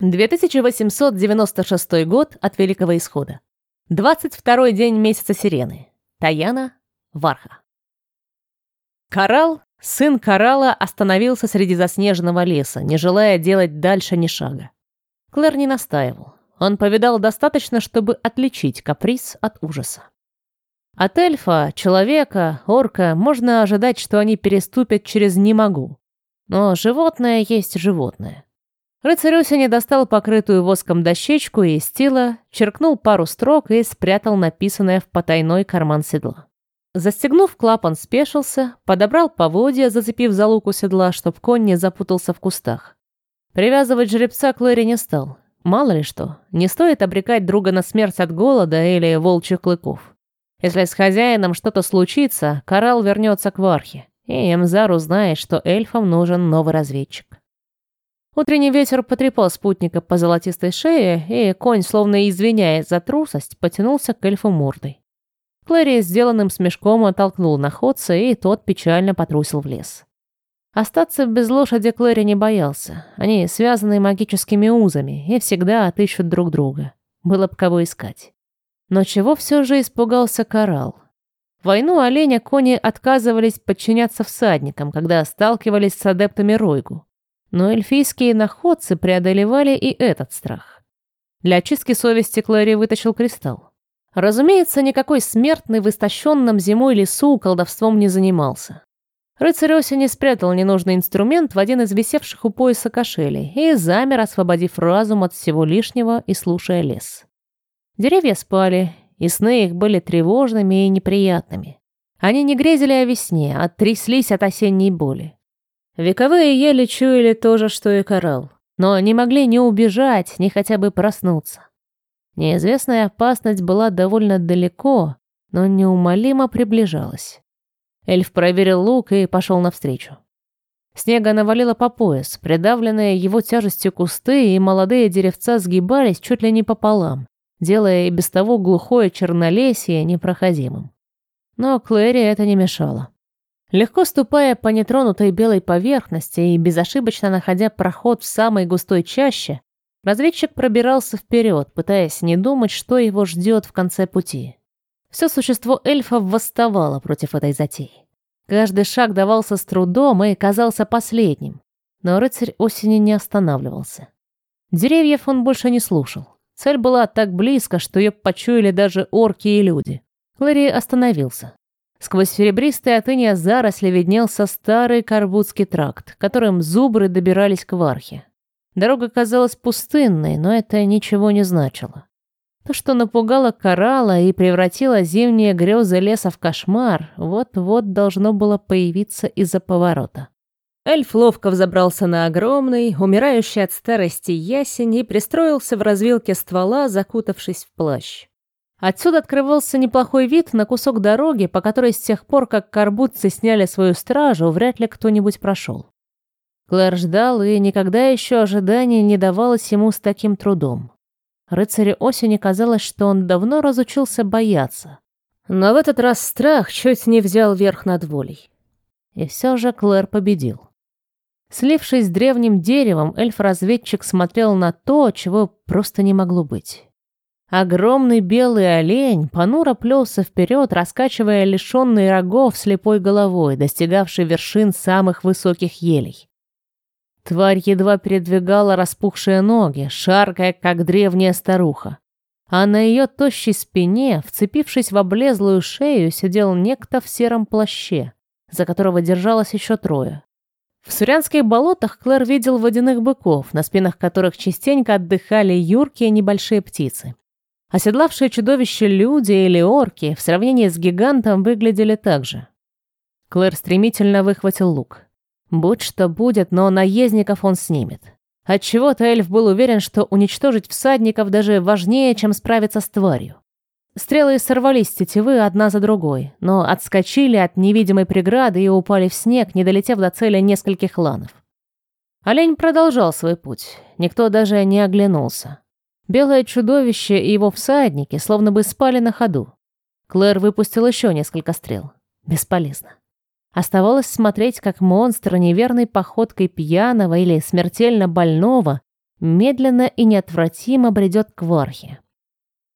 2896 год от Великого Исхода. 22 день месяца Сирены. Таяна, Варха. Коралл, сын Коралла, остановился среди заснеженного леса, не желая делать дальше ни шага. Клэр не настаивал. Он повидал достаточно, чтобы отличить каприз от ужаса. От эльфа, человека, орка можно ожидать, что они переступят через «не могу». Но животное есть животное. Рыцарь осени достал покрытую воском дощечку и стила, черкнул пару строк и спрятал написанное в потайной карман седла. Застегнув клапан, спешился, подобрал поводья, зацепив за луку седла, чтоб конь не запутался в кустах. Привязывать жеребца Клэри не стал. Мало ли что, не стоит обрекать друга на смерть от голода или волчьих клыков. Если с хозяином что-то случится, Коралл вернется к Вархе, и Эмзар узнает, что эльфам нужен новый разведчик. Утренний ветер потрепал спутника по золотистой шее, и конь, словно извиняясь за трусость, потянулся к эльфу мордой. Клэри сделанным смешком оттолкнул находца, и тот печально потрусил в лес. Остаться без лошади Клэри не боялся. Они связаны магическими узами и всегда отыщут друг друга. Было бы кого искать. Но чего все же испугался Коралл? В войну оленя кони отказывались подчиняться всадникам, когда сталкивались с адептами Ройгу. Но эльфийские находцы преодолевали и этот страх. Для очистки совести Клэри вытащил кристалл. Разумеется, никакой смертный в истощенном зимой лесу колдовством не занимался. Рыцарь осени спрятал ненужный инструмент в один из висевших у пояса кошелей и замер, освободив разум от всего лишнего и слушая лес. Деревья спали, и сны их были тревожными и неприятными. Они не грезили о весне, а тряслись от осенней боли. Вековые ели чуяли то же, что и коралл, но не могли ни убежать, ни хотя бы проснуться. Неизвестная опасность была довольно далеко, но неумолимо приближалась. Эльф проверил лук и пошел навстречу. Снега навалило по пояс, придавленные его тяжестью кусты и молодые деревца сгибались чуть ли не пополам, делая и без того глухое чернолесье непроходимым. Но Клэри это не мешало. Легко ступая по нетронутой белой поверхности и безошибочно находя проход в самой густой чаще, разведчик пробирался вперед, пытаясь не думать, что его ждет в конце пути. Все существо эльфов восставало против этой затеи. Каждый шаг давался с трудом и казался последним, но рыцарь осени не останавливался. Деревьев он больше не слушал. Цель была так близко, что ее почуяли даже орки и люди. Лэри остановился. Сквозь серебристые от иния заросли виднелся старый Карбутский тракт, которым зубры добирались к Вархе. Дорога казалась пустынной, но это ничего не значило. То, что напугало коралла и превратило зимние грезы леса в кошмар, вот-вот должно было появиться из-за поворота. Эльф ловко взобрался на огромный, умирающий от старости ясень и пристроился в развилке ствола, закутавшись в плащ. Отсюда открывался неплохой вид на кусок дороги, по которой с тех пор, как карбутцы сняли свою стражу, вряд ли кто-нибудь прошел. Клэр ждал, и никогда еще ожидание не давалось ему с таким трудом. Рыцарю осени казалось, что он давно разучился бояться. Но в этот раз страх чуть не взял верх над волей. И все же Клэр победил. Слившись с древним деревом, эльф-разведчик смотрел на то, чего просто не могло быть. Огромный белый олень понуро плелся вперед, раскачивая лишенный рогов слепой головой, достигавший вершин самых высоких елей. Тварь едва передвигала распухшие ноги, шаркая, как древняя старуха. А на ее тощей спине, вцепившись в облезлую шею, сидел некто в сером плаще, за которого держалось еще трое. В Сурянских болотах Клэр видел водяных быков, на спинах которых частенько отдыхали юркие небольшие птицы. Оседлавшие чудовище люди или орки в сравнении с гигантом выглядели так же. Клэр стремительно выхватил лук. Будь что будет, но наездников он снимет. Отчего-то эльф был уверен, что уничтожить всадников даже важнее, чем справиться с тварью. Стрелы сорвались с тетивы одна за другой, но отскочили от невидимой преграды и упали в снег, не долетев до цели нескольких ланов. Олень продолжал свой путь. Никто даже не оглянулся. Белое чудовище и его всадники словно бы спали на ходу. Клэр выпустил еще несколько стрел. Бесполезно. Оставалось смотреть, как монстр неверной походкой пьяного или смертельно больного медленно и неотвратимо бредет к Вархе.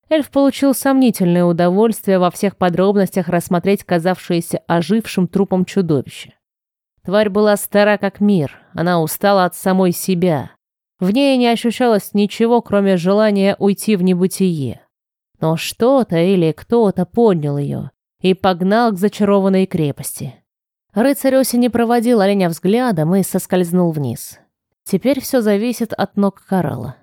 Эльф получил сомнительное удовольствие во всех подробностях рассмотреть казавшееся ожившим трупом чудовище. Тварь была стара как мир, она устала от самой себя. В ней не ощущалось ничего, кроме желания уйти в небытие. Но что-то или кто-то поднял ее и погнал к зачарованной крепости. Рыцарь осени проводил оленя взглядом и соскользнул вниз. Теперь все зависит от ног Карала.